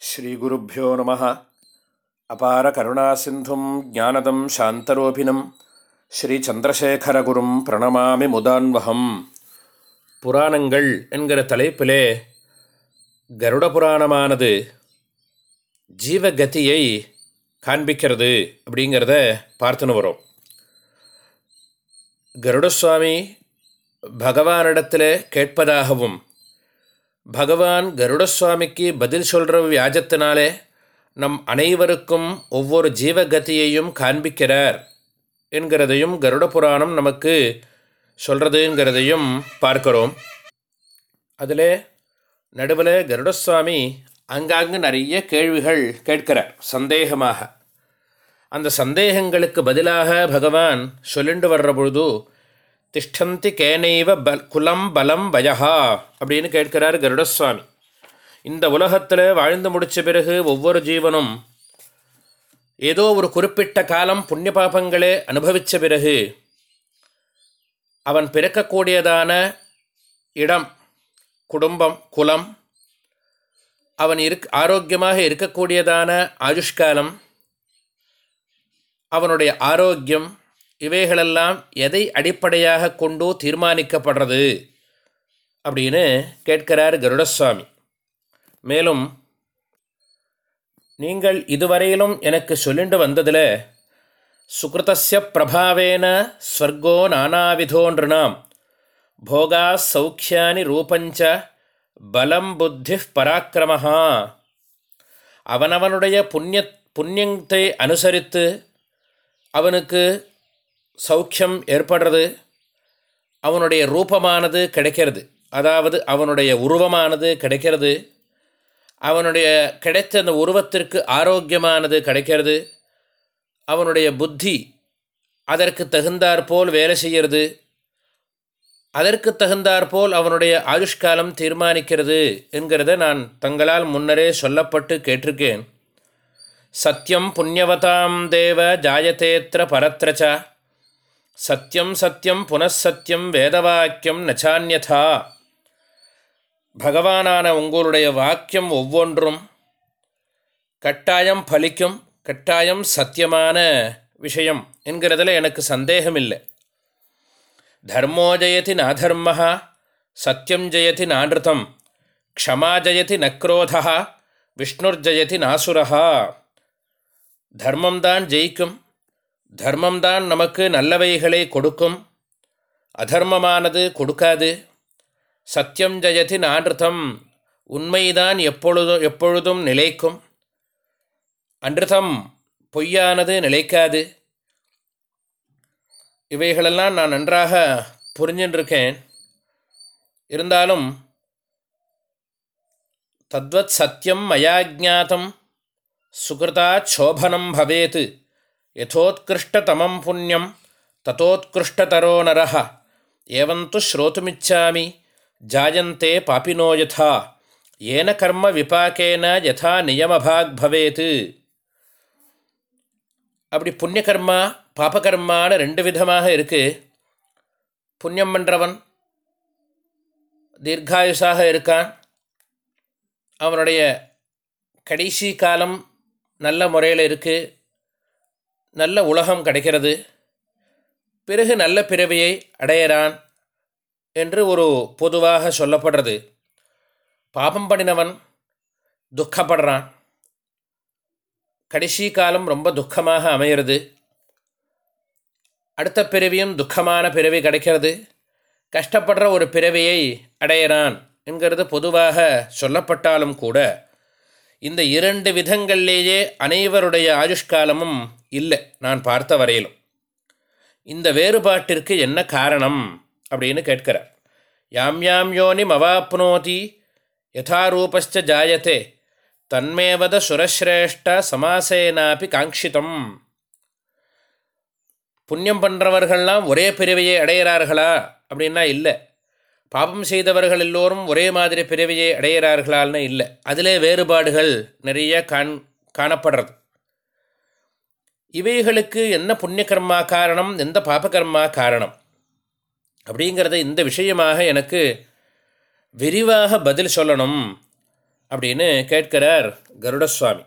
ஸ்ரீகுருப்போ நம. அபார கருணாசிந்தும் ஜானதம் சாந்தரூபிணம். ஸ்ரீச்சந்திரசேகரகுரும் பிரணமாமி முதான்வகம் புராணங்கள் என்கிற தலைப்பிலே கருட புராணமானது ஜீவகதியை காண்பிக்கிறது அப்படிங்கிறத பார்த்துன்னு வரும். கருடசுவாமி பகவானிடத்தில் கேட்பதாகவும் பகவான் கருடசுவாமிக்கு பதில் சொல்கிற வியாஜத்தினாலே நம் அனைவருக்கும் ஒவ்வொரு ஜீவகதியையும் காண்பிக்கிறார் என்கிறதையும் கருட புராணம் நமக்கு சொல்கிறதுங்கிறதையும் பார்க்கிறோம். அதில் நடுவில் கருடசுவாமி அங்காங்கு நிறைய கேள்விகள் கேட்கிறார் சந்தேகமாக. அந்த சந்தேகங்களுக்கு பதிலாக பகவான் சொல்லிண்டு வர்ற பொழுது திஷ்டந்தி கேனைவ பல் குலம் பலம் பயஹா அப்படின்னு கேட்கிறார் கருடசுவாமி. இந்த உலகத்தில் வாழ்ந்து முடித்த பிறகு ஒவ்வொரு ஜீவனும் ஏதோ ஒரு குறிப்பிட்ட காலம் புண்ணிய பாபங்களே அனுபவித்த பிறகு அவன் பிறக்கக்கூடியதான இடம் குடும்பம் குலம் அவன் இருக் ஆரோக்கியமாக இருக்கக்கூடியதான ஆயுஷ்காலம் அவனுடைய ஆரோக்கியம் இவைகளெல்லாம் எதை அடிப்படையாக கொண்டோ தீர்மானிக்கப்படுறது? அப்படின்னு கேட்கிறார் கருடசுவாமி மேலும் நீங்கள் இதுவரையிலும் எனக்கு சொல்லிண்டு வந்ததில் சுகிருத்தஸ்ய பிரபாவேன ஸ்வர்கோ நானாவிதோன்றுனாம். போகா சௌக்கியானி ரூபஞ்ச பலம் புத்தி பராக்கிரமஹா. அவனவனுடைய புண்ணிய புண்ணியத்தை அனுசரித்து அவனுக்கு சௌக்கியம் ஏற்படுறது அவனுடைய ரூபமானது கிடைக்கிறது. அதாவது அவனுடைய உருவமானது கிடைக்கிறது. அவனுடைய கிடைத்த அந்த உருவத்திற்கு ஆரோக்கியமானது கிடைக்கிறது. அவனுடைய புத்தி அதற்கு தகுந்தாற்போல் வேலை செய்கிறது. அதற்கு தகுந்தாற்போல் அவனுடைய ஆயுஷ்காலம் தீர்மானிக்கிறது என்கிறத நான் தங்களால் முன்னரே சொல்லப்பட்டு கேட்டிருக்கேன். சத்தியம் புண்ணியவதாம் தேவ ஜாயதேத்திர பரத்ரச்சா சத்தியம் சத்தியம் புனഃசத்தியம் வேதவாக்கியம் நச்சான்யதா பகவானான உங்களுடைய வாக்கியம் ஒவ்வொன்றும் கட்டாயம் பலிக்கும் கட்டாயம் சத்தியமான விஷயம் என்கிறதுல எனக்கு சந்தேகமில்லை. தர்மோ ஜெயதி நாதர்மஹா சத்தியம் ஜெயதி நானிருத்தம் க்ஷமா ஜெயதி நக்ரோதா விஷ்ணுர் ஜெயதி நாசுரஹா தர்மம்தான் ஜெயிக்கும் தர்மம்தான் நமக்கு நல்லவைகளை கொடுக்கும். அதர்மமானது கொடுக்காது. சத்தியம் ஜெயதி நானிருத்தம் உண்மைதான் எப்பொழுதும் எப்பொழுதும் நிலைக்கும். அன்றுதம் பொய்யானது நிலைக்காது. இவைகளெல்லாம் நான் நன்றாக புரிஞ்சின்றிருக்கேன். இருந்தாலும் தத்வத் சத்தியம் மயா ஜாத்தம் சுகிருதா சோபனம் பவேத்து யதோத்கிருஷ்டதமம் புண்ணியம் தத்தோத்கிருஷ்டதரோ நரஹ ஏவந்து ஸ்ரோத்துமிச்சாமி ஜாயந்தே பாப்பினோ யதா ஏன கர்ம விபாக்கேன யதா நியமபாக் பவேத் அப்படி புண்ணியகர்மா பாபகர்மான ரெண்டு விதமாக இருக்குது புண்ணியம் பண்ணுறவன் தீர்காயுசாக இருக்கான். அவனுடைய கடைசி காலம் நல்ல முறையில் இருக்குது நல்ல உலகம் கிடைக்கிறது. பிறகு நல்ல பிறவியை அடையிறான் என்று ஒரு பொதுவாக சொல்லப்படுறது. பாபம் பண்ணினவன் துக்கப்படுறான். கடைசி காலம் ரொம்ப துக்கமாக அமையிறது. அடுத்த பிறவியும் துக்கமான பிறவி கிடைக்கிறது. கஷ்டப்படுற ஒரு பிறவியை அடையிறான் என்கிறது பொதுவாக சொல்லப்பட்டாலும் கூட இந்த இரண்டு விதங்கள்லேயே அனைவருடைய ஆயுஷ்காலமும் இல்லை நான் பார்த்த வரையிலும். இந்த வேறுபாட்டிற்கு என்ன காரணம்? அப்படின்னு கேட்கிறார். யாம் யாம் யோனி மவாப்னோதி யதாரூபஸ்ச ஜாயத்தே தன்மேவத சுரஸ்ரேஷ்ட சமாசேனாப்பி காங்கிதம் புண்ணியம் பண்ணுறவர்கள்லாம் ஒரே பிரிவையை அடையிறார்களா? அப்படின்னா இல்லை. பாபம் செய்தவர்கள் எல்லோரும் ஒரே மாதிரி பிரிவையை அடையிறார்களால்னு இல்லை. அதிலே வேறுபாடுகள் நிறைய காண் காணப்படுறது. இவைகளுக்கு என்ன புண்ணியகர்மா காரணம் எந்த பாபகர்மா காரணம்? அப்படிங்கிறத இந்த விஷயமாக எனக்கு விரிவாக பதில் சொல்லணும் அப்படின்னு கேட்கிறார் கருடசுவாமி.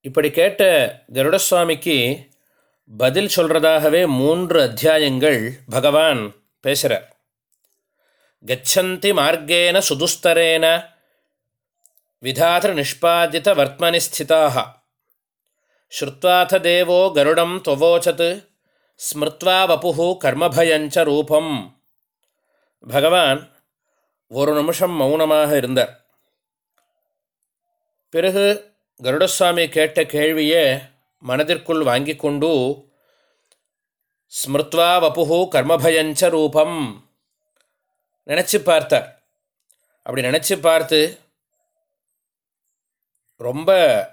இப்படி கேட்ட கருடசுவாமிக்கு பதில் சொல்கிறதாகவே மூன்று அத்தியாயங்கள் பகவான் பேசுகிறார் கச்சந்தி மார்க்கேன சுதுஸ்தரேன விதாதிர நிஷ்பாதித வர்த்மனி ஸ்திதாக ஸ்ருத்வாத தேவோ கருடம் துவோச்சத் ஸ்மிருத்வா வபு கர்மபயஞ்ச ரூபம் பகவான் ஒரு நிமிஷம் மௌனமாக இருந்தார். பிறகு கருடசுவாமி கேட்ட கேள்வியை மனதிற்குள் வாங்கி கொண்டு ஸ்மிருத்வா வபு கர்மபயஞ்ச ரூபம். நினச்சி பார்த்தார். அப்படி நினச்சி பார்த்து ரொம்ப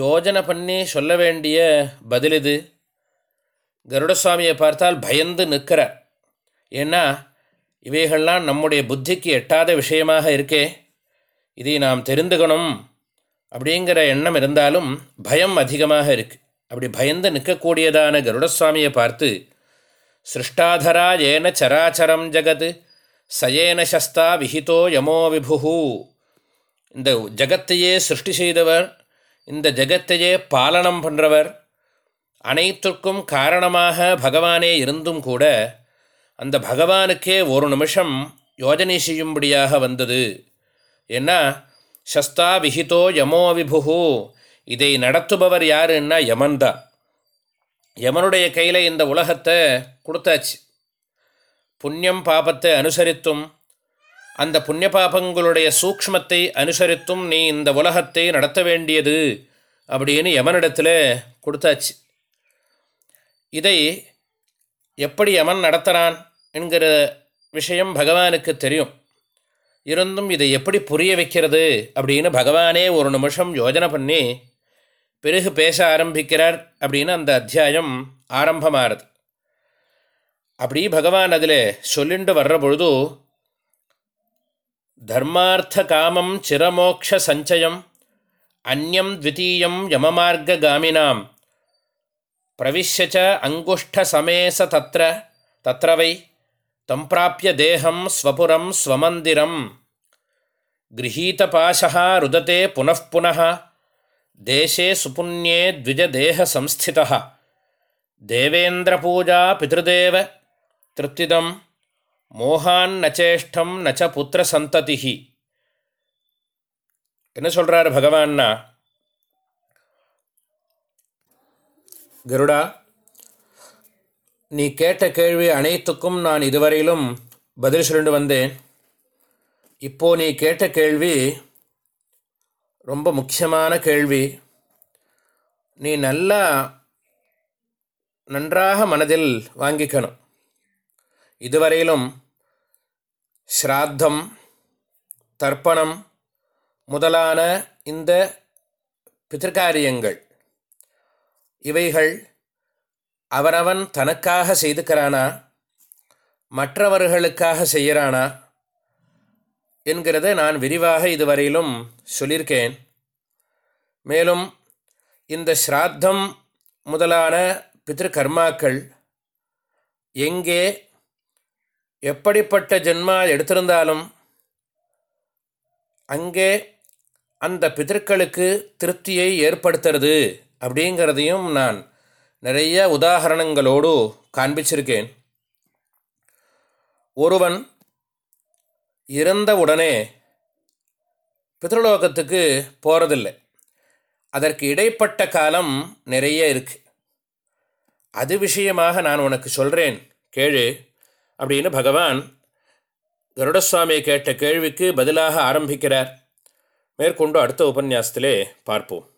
யோஜனை பண்ணி சொல்ல வேண்டிய பதில் இது. கருடசுவாமியை பார்த்தால் பயந்து நிற்கிறார். ஏன்னா இவைகள்லாம் நம்முடைய புத்திக்கு எட்டாத விஷயமாக இருக்கே. இதை நாம் தெரிந்துக்கணும் அப்படிங்கிற எண்ணம் இருந்தாலும் பயம் அதிகமாக இருக்குது அப்படி பயந்து நிற்கக்கூடியதான கருடசுவாமியை பார்த்து சிருஷ்டாதரா ஏன சராச்சரம் ஜகத் சயேன சஸ்தா விஹிதோ யமோ விபு இந்த ஜகத்தையே சிருஷ்டி செய்தவர் இந்த ஜகத்தையே பாலனம் பண்ணுறவர் அனைத்திற்கும் காரணமாக பகவானே இருந்தும் கூட அந்த பகவானுக்கே ஒரு நிமிஷம் யோஜனை செய்யும்படியாக வந்தது. ஏன்னா சஸ்தா விஹிதோ யமோ விபுகு இதை நடத்துபவர் யாருன்னா யமன்தான் யமனுடைய கையில் இந்த உலகத்தை கொடுத்தாச்சு. புண்ணியம் பாபத்தை அனுசரித்தும் அந்த புண்ணிய பாபங்களுடைய சூக்ஷ்மத்தை அனுசரித்தும் நீ இந்த உலகத்தை நடத்த வேண்டியது அப்படின்னு யமனிடத்தில் கொடுத்தாச்சு. இதை எப்படி யமன் நடத்துகிறான் என்கிற விஷயம் பகவானுக்கு தெரியும். இருந்தும் இதை எப்படி புரிய வைக்கிறது அப்படின்னு பகவானே ஒரு நிமிஷம் யோஜனை பண்ணி பிறகு பேச ஆரம்பிக்கிறார் அப்படின்னு அந்த அத்தியாயம் ஆரம்பமாகிறது. அப்படி பகவான் அதில் சொல்லிண்டு வர்ற பொழுது தர்மார்த்த காமம் சிரமோக்ஷ சஞ்சயம் அந்யம் த்விதீயம் யமமார்க்காமினாம் பிரவிஷ்யச்ச அங்குஷ்டசமேச தத்திர தத்திரவை தம் பிராப்பிய தேகம் ஸ்வபுரம் ஸ்வமந்திரம் கிரகீதபாசா ருதத்தே புனப்புன தேசே சுபுண்யே த்விஜதேகசம்ஸ்திதா தேவேந்திரபூஜா பிதேவ திருத்திதம் மோகான் நச்சேஷ்டம் நச்ச புத்திர சந்ததிஹி. என்ன சொல்கிறார் பகவான்னா? கருடா நீ கேட்ட கேள்வி அனைத்துக்கும் நான் இதுவரையிலும் பதில் சொல்லிட்டு வந்தேன். இப்போது நீ கேட்ட கேள்வி ரொம்ப முக்கியமான கேள்வி. நீ நல்லா நன்றாக மனதில் வாங்கிக்கணும். இதுவரையிலும் ஸ்ராத்தம் தர்ப்பணம் முதலான இந்த பித்திருக்காரியங்கள் இவைகள் அவனவன் தனக்காக செய்துக்கிறானா மற்றவர்களுக்காக செய்கிறானா என்கிறத நான் விரிவாக இதுவரையிலும் சொல்லியிருக்கேன். மேலும் இந்த ஸ்ராத்தம் முதலான பித்திருக்கர்மாக்கள் எங்கே எப்படிப்பட்ட ஜென்மா எடுத்திருந்தாலும் அங்கே அந்த பிதர்களுக்கு திருப்தியை ஏற்படுத்துறது அப்படிங்கிறதையும் நான் நிறைய உதாரணங்களோடு காண்பிச்சிருக்கேன். ஒருவன் இறந்த உடனே பித்ருலோகத்துக்கு போகிறதில்லை அதற்கு இடைப்பட்ட காலம் நிறைய இருக்குது அது விஷயமாக நான் உனக்கு சொல்கிறேன் கேளு. அப்படின்னு பகவான் கருடசுவாமியை கேட்ட கேள்விக்கு பதிலாக ஆரம்பிக்கிறார். மேற்கொண்டு அடுத்த உபன்யாசத்திலே பார்ப்போம்.